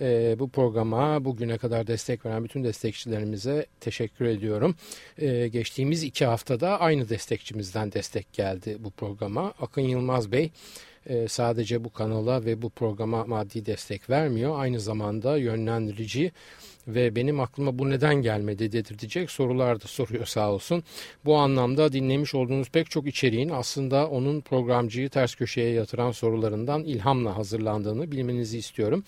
Ee, bu programa bugüne kadar destek veren bütün destekçilerimize teşekkür ediyorum. Ee, geçtiğimiz iki haftada aynı destekçimizden destek geldi bu programa. Akın Yılmaz Bey e, sadece bu kanala ve bu programa maddi destek vermiyor. Aynı zamanda yönlendirici ve benim aklıma bu neden gelmedi dedirtecek sorular da soruyor sağ olsun. Bu anlamda dinlemiş olduğunuz pek çok içeriğin aslında onun programcıyı ters köşeye yatıran sorularından ilhamla hazırlandığını bilmenizi istiyorum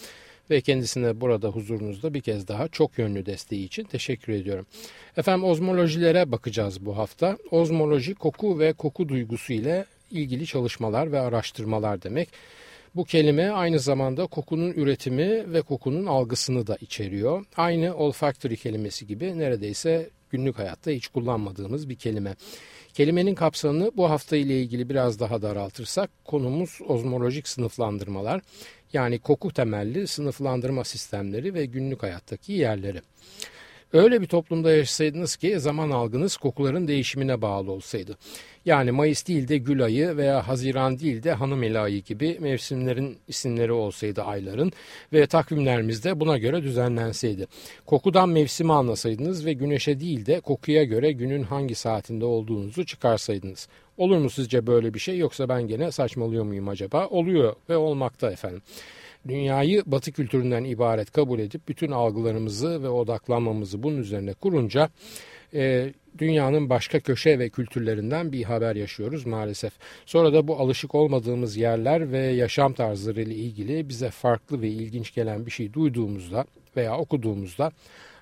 ve kendisine burada huzurunuzda bir kez daha çok yönlü desteği için teşekkür ediyorum. Efendim ozmolojilere bakacağız bu hafta. Ozmoloji koku ve koku duygusu ile ilgili çalışmalar ve araştırmalar demek. Bu kelime aynı zamanda kokunun üretimi ve kokunun algısını da içeriyor. Aynı olfactory kelimesi gibi neredeyse günlük hayatta hiç kullanmadığımız bir kelime. Kelimenin kapsamını bu hafta ile ilgili biraz daha daraltırsak konumuz ozmolojik sınıflandırmalar yani koku temelli sınıflandırma sistemleri ve günlük hayattaki yerleri. Öyle bir toplumda yaşasaydınız ki zaman algınız kokuların değişimine bağlı olsaydı. Yani Mayıs değil de Gül ayı veya Haziran değil de Hanım Eli ayı gibi mevsimlerin isimleri olsaydı ayların ve takvimlerimiz de buna göre düzenlenseydi. Kokudan mevsimi anlasaydınız ve güneşe değil de kokuya göre günün hangi saatinde olduğunuzu çıkarsaydınız. Olur mu sizce böyle bir şey yoksa ben gene saçmalıyor muyum acaba? Oluyor ve olmakta efendim dünyayı batı kültüründen ibaret kabul edip bütün algılarımızı ve odaklanmamızı bunun üzerine kurunca e, dünyanın başka köşe ve kültürlerinden bir haber yaşıyoruz maalesef. Sonra da bu alışık olmadığımız yerler ve yaşam tarzları ile ilgili bize farklı ve ilginç gelen bir şey duyduğumuzda veya okuduğumuzda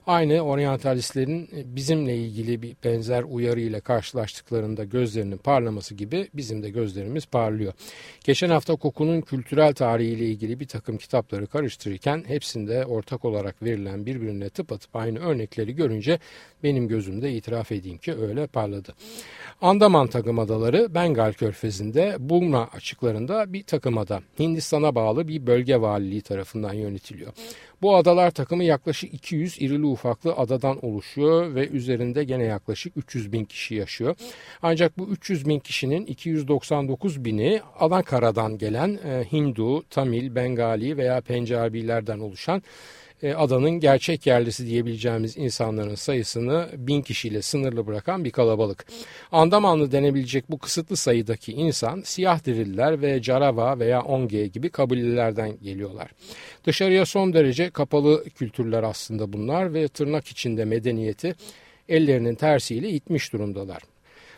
Aynı oryantalistlerin bizimle ilgili bir benzer uyarı ile karşılaştıklarında gözlerinin parlaması gibi bizim de gözlerimiz parlıyor. Geçen hafta kokunun kültürel tarihi ile ilgili bir takım kitapları karıştırırken hepsinde ortak olarak verilen birbirine tıpatıp aynı örnekleri görünce benim gözümde itiraf edeyim ki öyle parladı. Andaman takım adaları Bengal körfezinde Burma açıklarında bir takım ada. Hindistan'a bağlı bir bölge valiliği tarafından yönetiliyor. Bu adalar takımı yaklaşık 200 irili ufaklı adadan oluşuyor ve üzerinde gene yaklaşık 300 bin kişi yaşıyor. Ancak bu 300 bin kişinin 299 bini Anakara'dan gelen e, Hindu, Tamil, Bengali veya Pencabilerden oluşan e, adanın gerçek yerlisi diyebileceğimiz insanların sayısını bin kişiyle sınırlı bırakan bir kalabalık. Andamanlı denebilecek bu kısıtlı sayıdaki insan siyah diriller ve Carava veya Onge gibi kabilelerden geliyorlar. Dışarıya son derece kapalı kültürler aslında bunlar ve tırnak içinde medeniyeti ellerinin tersiyle itmiş durumdalar.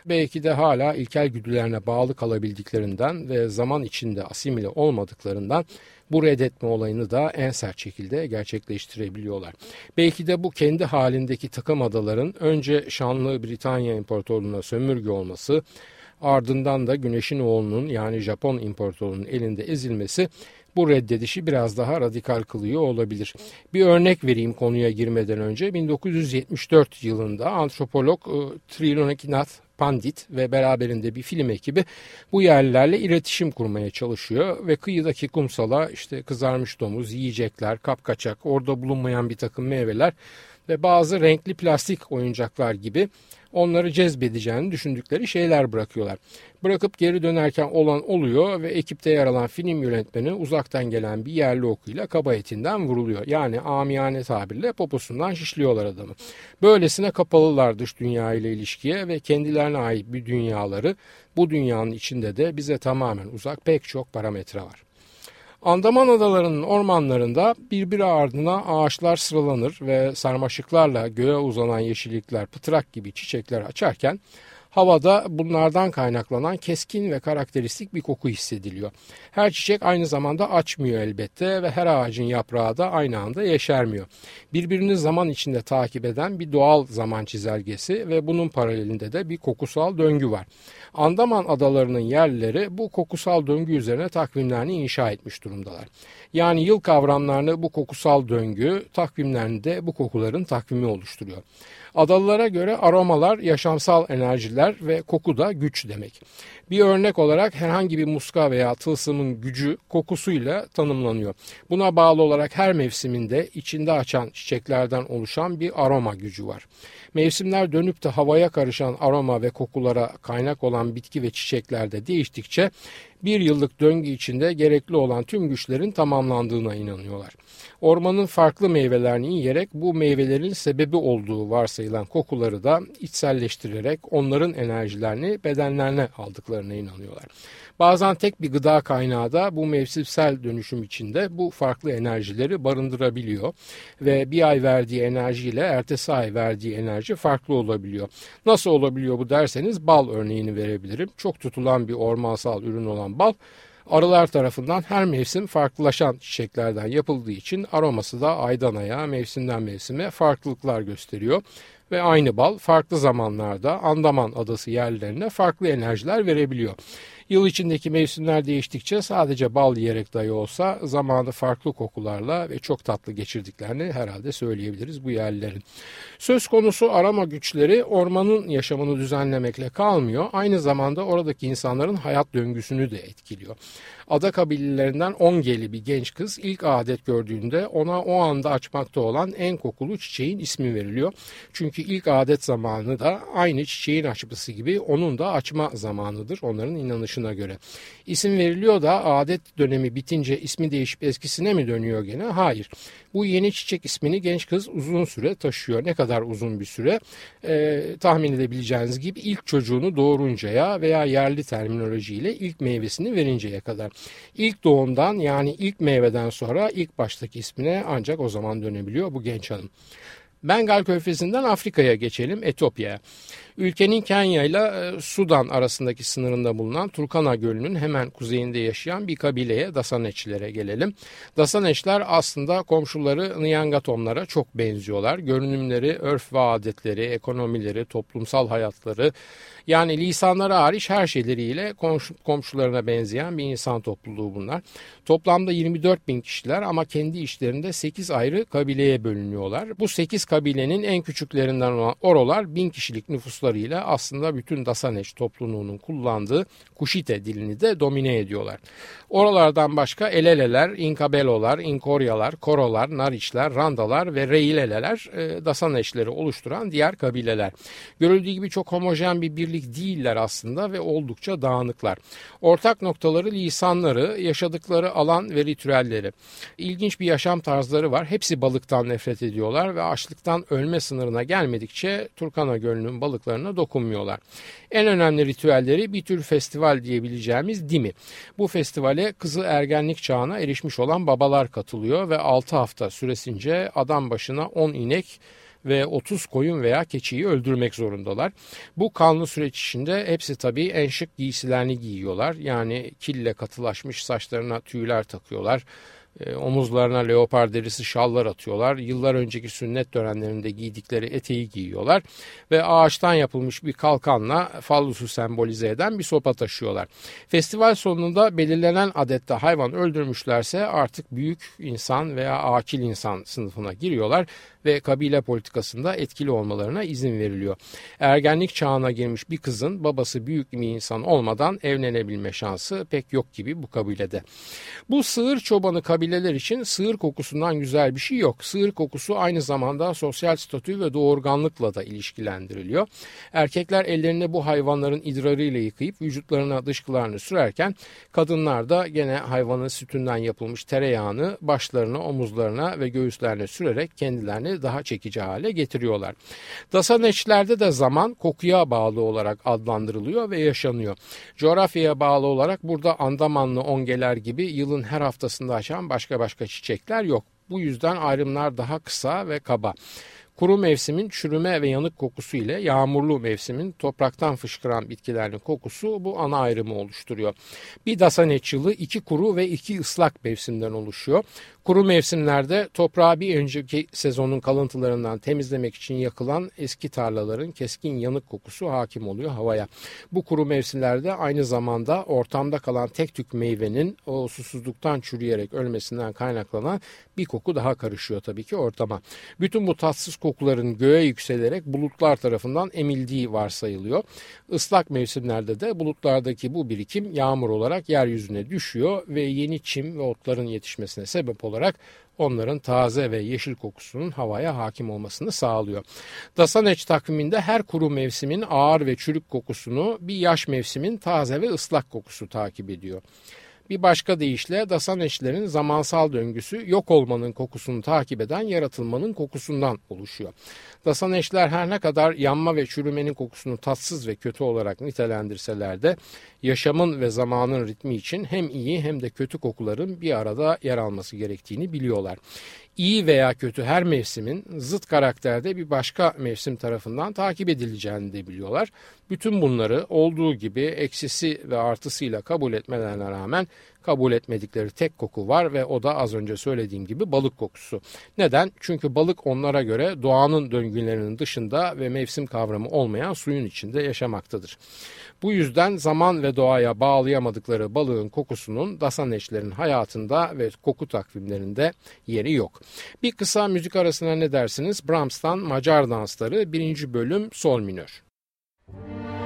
Belki de hala ilkel güdülerine bağlı kalabildiklerinden ve zaman içinde asimile olmadıklarından bu reddetme olayını da en sert şekilde gerçekleştirebiliyorlar. Belki de bu kendi halindeki takım adaların önce şanlı Britanya İmparatorluğu'na sömürge olması, ardından da Güneşin oğlunun yani Japon İmparatorluğu'nun elinde ezilmesi bu reddedişi biraz daha radikal kılıyor olabilir. Bir örnek vereyim konuya girmeden önce. 1974 yılında antropolog e, Trilonakinath Pandit ve beraberinde bir film ekibi bu yerlilerle iletişim kurmaya çalışıyor ve kıyıdaki kumsala işte kızarmış domuz, yiyecekler, kapkaçak, orada bulunmayan bir takım meyveler ve bazı renkli plastik oyuncaklar gibi onları cezbedeceğini düşündükleri şeyler bırakıyorlar. Bırakıp geri dönerken olan oluyor ve ekipte yer alan film yönetmeni uzaktan gelen bir yerli okuyla kaba etinden vuruluyor. Yani amiyane tabirle poposundan şişliyorlar adamı. Böylesine kapalılar dış dünya ile ilişkiye ve kendilerine ait bir dünyaları bu dünyanın içinde de bize tamamen uzak pek çok parametre var. Andaman adalarının ormanlarında birbiri ardına ağaçlar sıralanır ve sarmaşıklarla göğe uzanan yeşillikler pıtrak gibi çiçekler açarken havada bunlardan kaynaklanan keskin ve karakteristik bir koku hissediliyor. Her çiçek aynı zamanda açmıyor elbette ve her ağacın yaprağı da aynı anda yeşermiyor. Birbirini zaman içinde takip eden bir doğal zaman çizelgesi ve bunun paralelinde de bir kokusal döngü var. Andaman adalarının yerlileri bu kokusal döngü üzerine takvimlerini inşa etmiş durumdalar. Yani yıl kavramlarını bu kokusal döngü takvimlerinde bu kokuların takvimi oluşturuyor. Adalılara göre aromalar yaşamsal enerjiler ve koku da güç demek. Bir örnek olarak herhangi bir muska veya tılsımın gücü kokusuyla tanımlanıyor. Buna bağlı olarak her mevsiminde içinde açan çiçeklerden oluşan bir aroma gücü var. Mevsimler dönüp de havaya karışan aroma ve kokulara kaynak olan bitki ve çiçeklerde değiştikçe bir yıllık döngü içinde gerekli olan tüm güçlerin tamamlandığına inanıyorlar. Ormanın farklı meyvelerini yiyerek bu meyvelerin sebebi olduğu varsayılan kokuları da içselleştirerek onların enerjilerini bedenlerine aldıklarına inanıyorlar. Bazen tek bir gıda kaynağı da bu mevsimsel dönüşüm içinde bu farklı enerjileri barındırabiliyor ve bir ay verdiği enerjiyle ertesi ay verdiği enerji farklı olabiliyor. Nasıl olabiliyor bu derseniz bal örneğini verebilirim. Çok tutulan bir ormansal ürün olan bal Arılar tarafından her mevsim farklılaşan çiçeklerden yapıldığı için aroması da aydan aya, mevsimden mevsime farklılıklar gösteriyor ve aynı bal farklı zamanlarda Andaman adası yerlerine farklı enerjiler verebiliyor. Yıl içindeki mevsimler değiştikçe sadece bal yiyerek dahi olsa zamanı farklı kokularla ve çok tatlı geçirdiklerini herhalde söyleyebiliriz bu yerlilerin. Söz konusu arama güçleri ormanın yaşamını düzenlemekle kalmıyor. Aynı zamanda oradaki insanların hayat döngüsünü de etkiliyor. Ada kabilelerinden Ongeli bir genç kız ilk adet gördüğünde ona o anda açmakta olan en kokulu çiçeğin ismi veriliyor. Çünkü ilk adet zamanı da aynı çiçeğin açması gibi onun da açma zamanıdır onların inanışına göre. İsim veriliyor da adet dönemi bitince ismi değişip eskisine mi dönüyor gene? Hayır. Bu yeni çiçek ismini genç kız uzun süre taşıyor. Ne kadar uzun bir süre? Ee, tahmin edebileceğiniz gibi ilk çocuğunu doğuruncaya veya yerli terminolojiyle ilk meyvesini verinceye kadar. İlk doğumdan yani ilk meyveden sonra ilk baştaki ismine ancak o zaman dönebiliyor bu genç hanım. Bengal Körfezi'nden Afrika'ya geçelim, Etiyopya'ya. Ülkenin Kenya ile e, Sudan arasındaki sınırında bulunan Turkana Gölü'nün hemen kuzeyinde yaşayan bir kabileye Dasaneçlere gelelim. Dasaneçler aslında komşuları Nyangatomlara çok benziyorlar. Görünümleri, örf ve adetleri, ekonomileri, toplumsal hayatları yani lisanları hariç her şeyleriyle komşu, komşularına benzeyen bir insan topluluğu bunlar. Toplamda 24 bin kişiler ama kendi işlerinde 8 ayrı kabileye bölünüyorlar. Bu 8 kabilenin en küçüklerinden olan Orolar bin kişilik nüfuslarıyla aslında bütün Dasaneş topluluğunun kullandığı Kuşite dilini de domine ediyorlar. Oralardan başka Eleleler, İnkabelolar, İnkoryalar, Korolar, Nariçler, Randalar ve Reileleler e, Dasaneşleri oluşturan diğer kabileler. Görüldüğü gibi çok homojen bir birlik değiller aslında ve oldukça dağınıklar. Ortak noktaları lisanları, yaşadıkları alan ve ritüelleri. İlginç bir yaşam tarzları var. Hepsi balıktan nefret ediyorlar ve açlıktan ölme sınırına gelmedikçe Turkana Gölü'nün balıklarına dokunmuyorlar. En önemli ritüelleri bir tür festival diyebileceğimiz Dimi. Bu festivale kızı ergenlik çağına erişmiş olan babalar katılıyor ve 6 hafta süresince adam başına 10 inek ve 30 koyun veya keçiyi öldürmek zorundalar. Bu kanlı süreç içinde hepsi tabii en şık giysilerini giyiyorlar. Yani kille katılaşmış saçlarına tüyler takıyorlar e, omuzlarına leopar derisi şallar atıyorlar. Yıllar önceki sünnet törenlerinde giydikleri eteği giyiyorlar ve ağaçtan yapılmış bir kalkanla fallusu sembolize eden bir sopa taşıyorlar. Festival sonunda belirlenen adette hayvan öldürmüşlerse artık büyük insan veya akil insan sınıfına giriyorlar ve kabile politikasında etkili olmalarına izin veriliyor. Ergenlik çağına girmiş bir kızın babası büyük bir insan olmadan evlenebilme şansı pek yok gibi bu kabilede. Bu sığır çobanı kabileler için sığır kokusundan güzel bir şey yok. Sığır kokusu aynı zamanda sosyal statü ve doğurganlıkla da ilişkilendiriliyor. Erkekler ellerine bu hayvanların idrarıyla yıkayıp vücutlarına dışkılarını sürerken kadınlar da gene hayvanın sütünden yapılmış tereyağını başlarına, omuzlarına ve göğüslerine sürerek kendilerini kendilerini daha çekici hale getiriyorlar. Dasaneçlerde de zaman kokuya bağlı olarak adlandırılıyor ve yaşanıyor. Coğrafyaya bağlı olarak burada Andamanlı ongeler gibi yılın her haftasında açan başka başka çiçekler yok. Bu yüzden ayrımlar daha kısa ve kaba. Kuru mevsimin çürüme ve yanık kokusu ile yağmurlu mevsimin topraktan fışkıran bitkilerin kokusu bu ana ayrımı oluşturuyor. Bir dasaneç yılı iki kuru ve iki ıslak mevsimden oluşuyor. Kuru mevsimlerde toprağı bir önceki sezonun kalıntılarından temizlemek için yakılan eski tarlaların keskin yanık kokusu hakim oluyor havaya. Bu kuru mevsimlerde aynı zamanda ortamda kalan tek tük meyvenin o susuzluktan çürüyerek ölmesinden kaynaklanan bir koku daha karışıyor tabii ki ortama. Bütün bu tatsız kokuların göğe yükselerek bulutlar tarafından emildiği varsayılıyor. Islak mevsimlerde de bulutlardaki bu birikim yağmur olarak yeryüzüne düşüyor ve yeni çim ve otların yetişmesine sebep olarak onların taze ve yeşil kokusunun havaya hakim olmasını sağlıyor. Dasaneç takviminde her kuru mevsimin ağır ve çürük kokusunu bir yaş mevsimin taze ve ıslak kokusu takip ediyor. Bir başka deyişle dasaneçlerin zamansal döngüsü yok olmanın kokusunu takip eden yaratılmanın kokusundan oluşuyor. Dasaneçler her ne kadar yanma ve çürümenin kokusunu tatsız ve kötü olarak nitelendirseler de yaşamın ve zamanın ritmi için hem iyi hem de kötü kokuların bir arada yer alması gerektiğini biliyorlar. İyi veya kötü her mevsimin zıt karakterde bir başka mevsim tarafından takip edileceğini de biliyorlar. Bütün bunları olduğu gibi eksisi ve artısıyla kabul etmelerine rağmen kabul etmedikleri tek koku var ve o da az önce söylediğim gibi balık kokusu. Neden? Çünkü balık onlara göre doğanın döngülerinin dışında ve mevsim kavramı olmayan suyun içinde yaşamaktadır. Bu yüzden zaman ve doğaya bağlayamadıkları balığın kokusunun dasaneçlerin hayatında ve koku takvimlerinde yeri yok. Bir kısa müzik arasına ne dersiniz? Brahms'tan Macar Dansları 1. bölüm sol minör. Müzik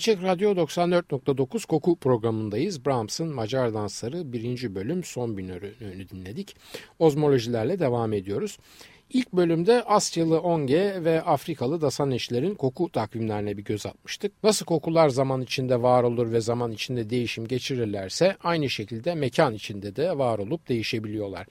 Açık Radyo 94.9 Koku programındayız. Brahms'ın Macar Dansları 1. bölüm son binörünü dinledik. Ozmolojilerle devam ediyoruz. İlk bölümde Asyalı Onge ve Afrikalı Dasaneşlerin koku takvimlerine bir göz atmıştık. Nasıl kokular zaman içinde var olur ve zaman içinde değişim geçirirlerse aynı şekilde mekan içinde de var olup değişebiliyorlar.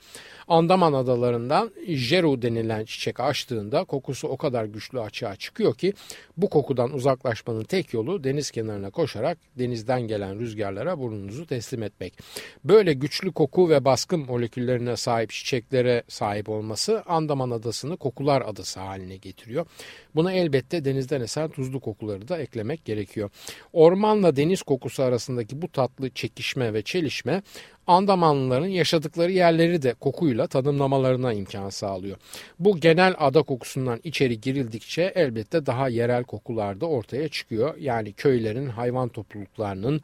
Andaman adalarından Jeru denilen çiçek açtığında kokusu o kadar güçlü açığa çıkıyor ki bu kokudan uzaklaşmanın tek yolu deniz kenarına koşarak denizden gelen rüzgarlara burnunuzu teslim etmek. Böyle güçlü koku ve baskın moleküllerine sahip çiçeklere sahip olması Andaman Yunan adasını kokular adası haline getiriyor. Buna elbette denizden esen tuzlu kokuları da eklemek gerekiyor. Ormanla deniz kokusu arasındaki bu tatlı çekişme ve çelişme Andamanlıların yaşadıkları yerleri de kokuyla tanımlamalarına imkan sağlıyor. Bu genel ada kokusundan içeri girildikçe elbette daha yerel kokular da ortaya çıkıyor. Yani köylerin, hayvan topluluklarının,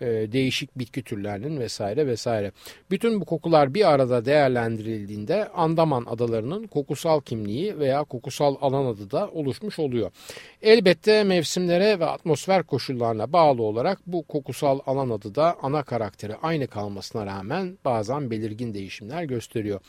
e, değişik bitki türlerinin vesaire vesaire. Bütün bu kokular bir arada değerlendirildiğinde Andaman adalarının kokusal kimliği veya kokusal alan adı da oluşmuş oluyor. Elbette mevsimlere ve atmosfer koşullarına bağlı olarak bu kokusal alan adı da ana karakteri aynı kalmasına rağmen bazen belirgin değişimler gösteriyor.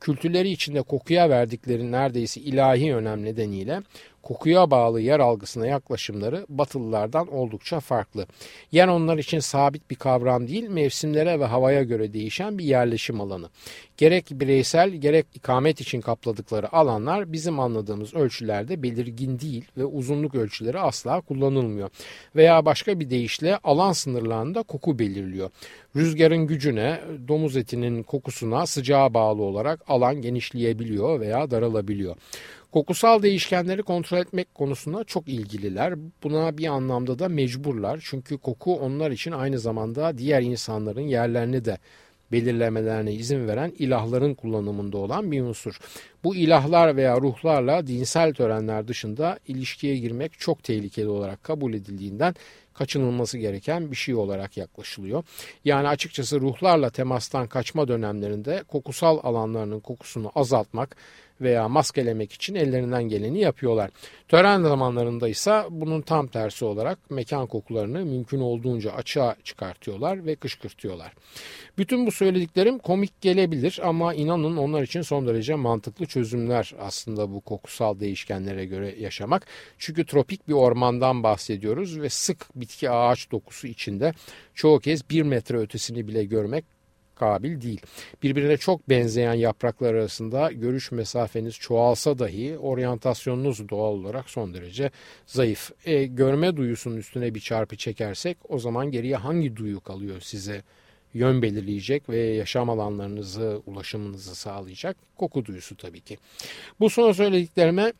Kültürleri içinde kokuya verdikleri neredeyse ilahi önem nedeniyle kokuya bağlı yer algısına yaklaşımları Batılılardan oldukça farklı. Yer onlar için sabit bir kavram değil, mevsimlere ve havaya göre değişen bir yerleşim alanı. Gerek bireysel gerek ikamet için kapladıkları alanlar bizim anladığımız ölçülerde belirgin değil ve uzunluk ölçüleri asla kullanılmıyor. Veya başka bir deyişle alan sınırlarında koku belirliyor. Rüzgarın gücüne, domuz etinin kokusuna sıcağa bağlı olarak alan genişleyebiliyor veya daralabiliyor. Kokusal değişkenleri kontrol etmek konusunda çok ilgililer. Buna bir anlamda da mecburlar. Çünkü koku onlar için aynı zamanda diğer insanların yerlerini de belirlemelerine izin veren ilahların kullanımında olan bir unsur. Bu ilahlar veya ruhlarla dinsel törenler dışında ilişkiye girmek çok tehlikeli olarak kabul edildiğinden kaçınılması gereken bir şey olarak yaklaşılıyor. Yani açıkçası ruhlarla temastan kaçma dönemlerinde kokusal alanlarının kokusunu azaltmak veya maskelemek için ellerinden geleni yapıyorlar. Tören zamanlarında ise bunun tam tersi olarak mekan kokularını mümkün olduğunca açığa çıkartıyorlar ve kışkırtıyorlar. Bütün bu söylediklerim komik gelebilir ama inanın onlar için son derece mantıklı çözümler aslında bu kokusal değişkenlere göre yaşamak. Çünkü tropik bir ormandan bahsediyoruz ve sık bitki ağaç dokusu içinde çoğu kez bir metre ötesini bile görmek kabil değil. Birbirine çok benzeyen yapraklar arasında görüş mesafeniz çoğalsa dahi oryantasyonunuz doğal olarak son derece zayıf. E, görme duyusunun üstüne bir çarpı çekersek o zaman geriye hangi duyu kalıyor size yön belirleyecek ve yaşam alanlarınızı, ulaşımınızı sağlayacak koku duyusu tabii ki. Bu son söylediklerime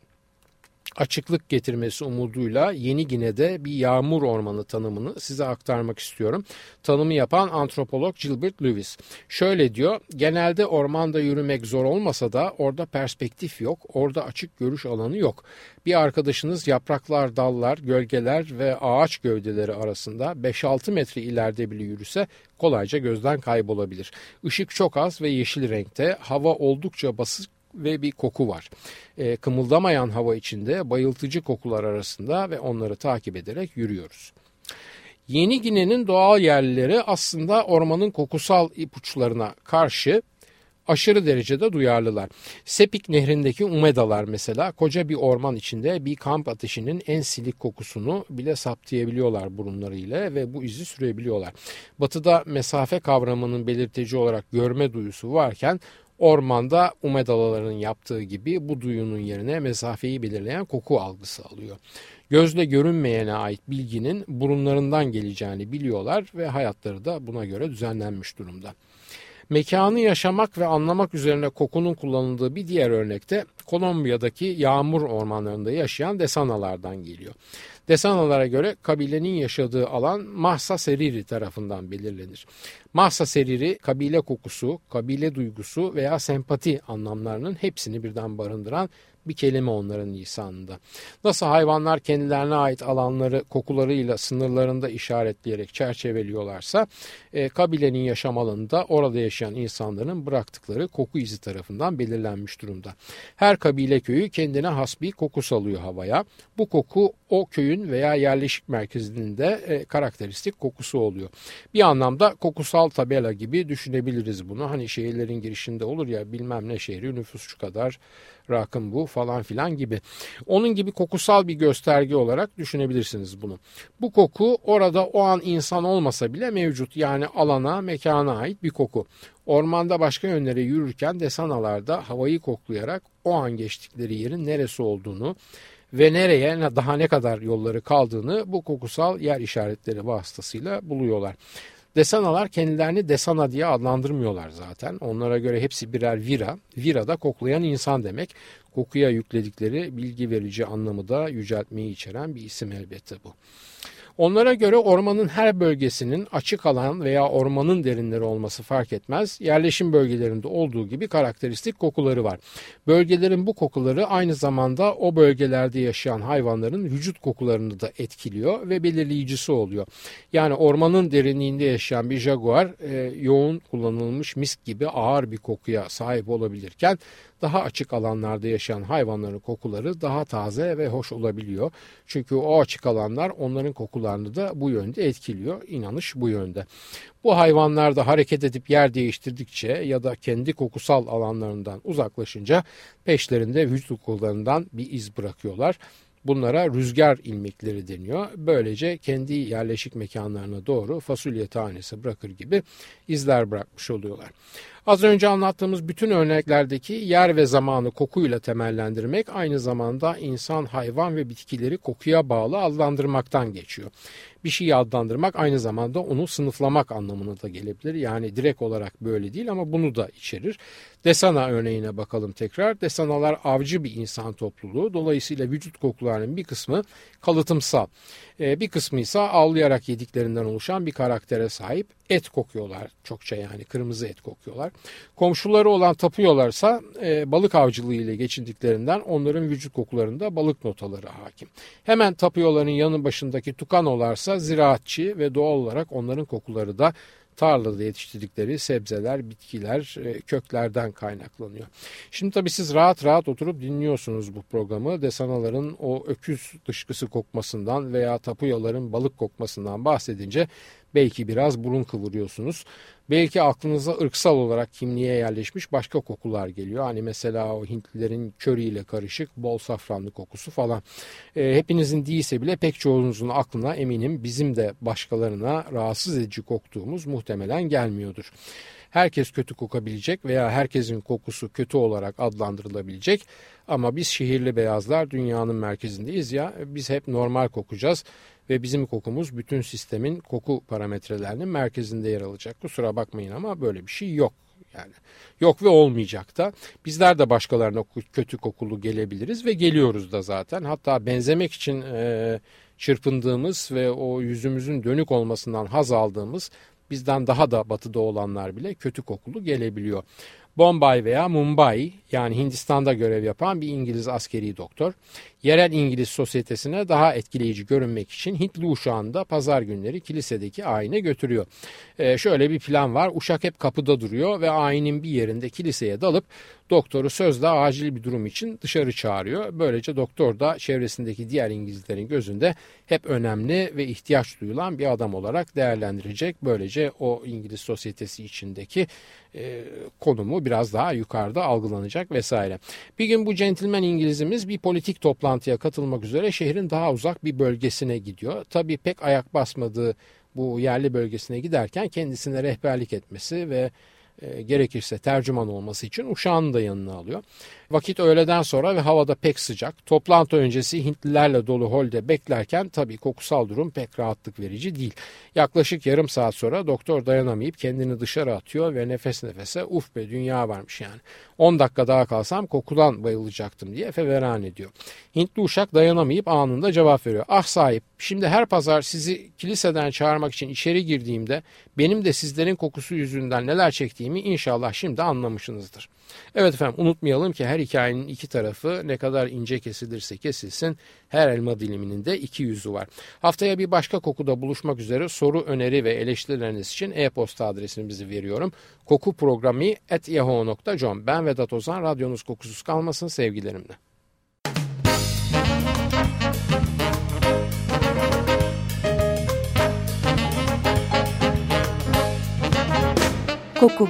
açıklık getirmesi umuduyla Yeni Gine'de bir yağmur ormanı tanımını size aktarmak istiyorum. Tanımı yapan antropolog Gilbert Lewis. Şöyle diyor, genelde ormanda yürümek zor olmasa da orada perspektif yok, orada açık görüş alanı yok. Bir arkadaşınız yapraklar, dallar, gölgeler ve ağaç gövdeleri arasında 5-6 metre ileride bile yürüse kolayca gözden kaybolabilir. Işık çok az ve yeşil renkte, hava oldukça basık ve bir koku var. E, kımıldamayan hava içinde bayıltıcı kokular arasında ve onları takip ederek yürüyoruz. Yeni Gine'nin doğal yerlileri aslında ormanın kokusal ipuçlarına karşı aşırı derecede duyarlılar. Sepik nehrindeki umedalar mesela koca bir orman içinde bir kamp ateşinin en silik kokusunu bile saptayabiliyorlar burunlarıyla ve bu izi sürebiliyorlar. Batıda mesafe kavramının belirtici olarak görme duyusu varken Ormanda umedalaların yaptığı gibi bu duyunun yerine mesafeyi belirleyen koku algısı alıyor. Gözle görünmeyene ait bilginin burunlarından geleceğini biliyorlar ve hayatları da buna göre düzenlenmiş durumda. Mekanı yaşamak ve anlamak üzerine kokunun kullanıldığı bir diğer örnekte Kolombiya'daki yağmur ormanlarında yaşayan desanalardan geliyor. Desanalara göre kabilenin yaşadığı alan Mahsa Seriri tarafından belirlenir. Mahsa Seriri kabile kokusu, kabile duygusu veya sempati anlamlarının hepsini birden barındıran bir kelime onların lisanında. Nasıl hayvanlar kendilerine ait alanları kokularıyla sınırlarında işaretleyerek çerçeveliyorlarsa e, kabilenin yaşam alanında orada yaşayan insanların bıraktıkları koku izi tarafından belirlenmiş durumda. Her kabile köyü kendine has bir koku salıyor havaya. Bu koku o köyün veya yerleşik merkezinin de e, karakteristik kokusu oluyor. Bir anlamda kokusal tabela gibi düşünebiliriz bunu. Hani şehirlerin girişinde olur ya bilmem ne şehri nüfus şu kadar rakım bu falan filan gibi. Onun gibi kokusal bir gösterge olarak düşünebilirsiniz bunu. Bu koku orada o an insan olmasa bile mevcut yani alana mekana ait bir koku. Ormanda başka yönlere yürürken desanalarda havayı koklayarak o an geçtikleri yerin neresi olduğunu ve nereye daha ne kadar yolları kaldığını bu kokusal yer işaretleri vasıtasıyla buluyorlar. Desanalar kendilerini desana diye adlandırmıyorlar zaten. Onlara göre hepsi birer vira. Vira da koklayan insan demek. Kokuya yükledikleri bilgi verici anlamı da yüceltmeyi içeren bir isim elbette bu. Onlara göre ormanın her bölgesinin açık alan veya ormanın derinleri olması fark etmez. Yerleşim bölgelerinde olduğu gibi karakteristik kokuları var. Bölgelerin bu kokuları aynı zamanda o bölgelerde yaşayan hayvanların vücut kokularını da etkiliyor ve belirleyicisi oluyor. Yani ormanın derinliğinde yaşayan bir jaguar e, yoğun kullanılmış misk gibi ağır bir kokuya sahip olabilirken daha açık alanlarda yaşayan hayvanların kokuları daha taze ve hoş olabiliyor. Çünkü o açık alanlar onların kokularını da bu yönde etkiliyor. İnanış bu yönde. Bu hayvanlar da hareket edip yer değiştirdikçe ya da kendi kokusal alanlarından uzaklaşınca peşlerinde vücut kokularından bir iz bırakıyorlar. Bunlara rüzgar ilmekleri deniyor. Böylece kendi yerleşik mekanlarına doğru fasulye tanesi bırakır gibi izler bırakmış oluyorlar. Az önce anlattığımız bütün örneklerdeki yer ve zamanı kokuyla temellendirmek aynı zamanda insan, hayvan ve bitkileri kokuya bağlı adlandırmaktan geçiyor. Bir şeyi adlandırmak aynı zamanda onu sınıflamak anlamına da gelebilir. Yani direkt olarak böyle değil ama bunu da içerir. Desana örneğine bakalım tekrar. Desanalar avcı bir insan topluluğu. Dolayısıyla vücut kokularının bir kısmı kalıtımsal. Ee, bir kısmı ise avlayarak yediklerinden oluşan bir karaktere sahip. Et kokuyorlar çokça yani kırmızı et kokuyorlar. Komşuları olan tapıyorlarsa e, balık avcılığı ile geçindiklerinden onların vücut kokularında balık notaları hakim. Hemen tapıyorların yanı başındaki tukanolarsa ziraatçı ve doğal olarak onların kokuları da tarlada yetiştirdikleri sebzeler, bitkiler, e, köklerden kaynaklanıyor. Şimdi tabii siz rahat rahat oturup dinliyorsunuz bu programı. Desanaların o öküz dışkısı kokmasından veya tapuyaların balık kokmasından bahsedince belki biraz burun kıvırıyorsunuz. Belki aklınıza ırksal olarak kimliğe yerleşmiş başka kokular geliyor. Hani mesela o Hintlilerin köriyle karışık bol safranlı kokusu falan. E, hepinizin değilse bile pek çoğunuzun aklına eminim bizim de başkalarına rahatsız edici koktuğumuz muhtemelen gelmiyordur herkes kötü kokabilecek veya herkesin kokusu kötü olarak adlandırılabilecek. Ama biz şehirli beyazlar dünyanın merkezindeyiz ya biz hep normal kokacağız ve bizim kokumuz bütün sistemin koku parametrelerinin merkezinde yer alacak. Kusura bakmayın ama böyle bir şey yok. Yani yok ve olmayacak da. Bizler de başkalarına kötü kokulu gelebiliriz ve geliyoruz da zaten. Hatta benzemek için e, çırpındığımız ve o yüzümüzün dönük olmasından haz aldığımız bizden daha da batıda olanlar bile kötü kokulu gelebiliyor. Bombay veya Mumbai yani Hindistan'da görev yapan bir İngiliz askeri doktor yerel İngiliz sosyetesine daha etkileyici görünmek için Hintli uşağını pazar günleri kilisedeki ayine götürüyor. Ee, şöyle bir plan var uşak hep kapıda duruyor ve ayinin bir yerinde kiliseye dalıp doktoru sözle acil bir durum için dışarı çağırıyor. Böylece doktor da çevresindeki diğer İngilizlerin gözünde hep önemli ve ihtiyaç duyulan bir adam olarak değerlendirecek. Böylece o İngiliz sosyetesi içindeki e, konumu biraz daha yukarıda algılanacak vesaire. Bir gün bu centilmen İngilizimiz bir politik toplantıya katılmak üzere şehrin daha uzak bir bölgesine gidiyor. Tabii pek ayak basmadığı bu yerli bölgesine giderken kendisine rehberlik etmesi ve e, gerekirse tercüman olması için uşağını da yanına alıyor. Vakit öğleden sonra ve havada pek sıcak. Toplantı öncesi Hintlilerle dolu holde beklerken tabii kokusal durum pek rahatlık verici değil. Yaklaşık yarım saat sonra doktor dayanamayıp kendini dışarı atıyor ve nefes nefese uf be dünya varmış yani. 10 dakika daha kalsam kokudan bayılacaktım diye feveran ediyor. Hintli uşak dayanamayıp anında cevap veriyor. Ah sahip şimdi her pazar sizi kiliseden çağırmak için içeri girdiğimde benim de sizlerin kokusu yüzünden neler çektiğimi inşallah şimdi anlamışsınızdır.'' Evet efendim unutmayalım ki her hikayenin iki tarafı ne kadar ince kesilirse kesilsin her elma diliminin de iki yüzü var. Haftaya bir başka kokuda buluşmak üzere soru, öneri ve eleştirileriniz için e-posta adresimizi veriyorum. kokuprogrami.yahoo.com Ben Vedat Ozan, radyonuz kokusuz kalmasın sevgilerimle. Koku